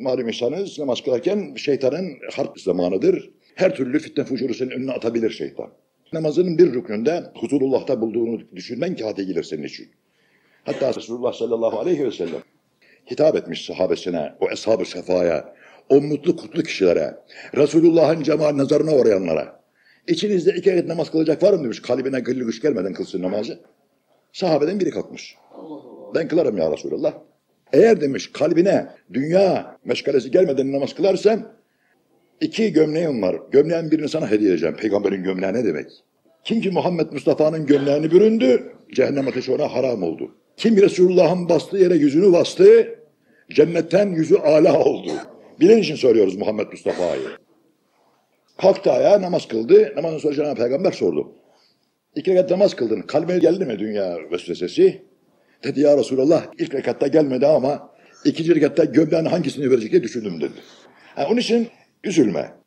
malum insanız namaz kılarken şeytanın harp zamanıdır. Her türlü fitne fucuru senin önüne atabilir şeytan. Namazının bir rüknünde huzurullah'ta bulduğunu düşünmen kâhate gelir senin için. Hatta Resulullah sallallahu aleyhi ve sellem hitap etmiş sahabesine, o eshab-ı sefaya, o mutlu kutlu kişilere, Resulullah'ın cemal nazarına uğrayanlara. İçinizde iki ayet namaz kılacak var mı demiş, kalbine gıllı güç gelmeden kılsın namazı. Sahabeden biri kalkmış. Ben kılarım ya Resulullah. Eğer demiş kalbine dünya meşgalesi gelmeden namaz kılarsan iki gömleğim var. Gömleğin birini sana hediye edeceğim. Peygamberin gömleği ne demek? Kim ki Muhammed Mustafa'nın gömleğini büründü, cehennem ateşi ona haram oldu. Kim Resulullah'ın bastığı yere yüzünü bastı, cennetten yüzü ala oldu. Bilin için söylüyoruz Muhammed Mustafa'yı. Kalktı ayağa namaz kıldı. Namazın sonra Peygamber sordu. İki rekat namaz kıldın. Kalbine geldi mi dünya vesvesesi? Dedi ya Resulallah ilk rekatta gelmedi ama ikinci rekatta gömleğin hangisini verecek diye düşündüm dedi. Ha, onun için üzülme.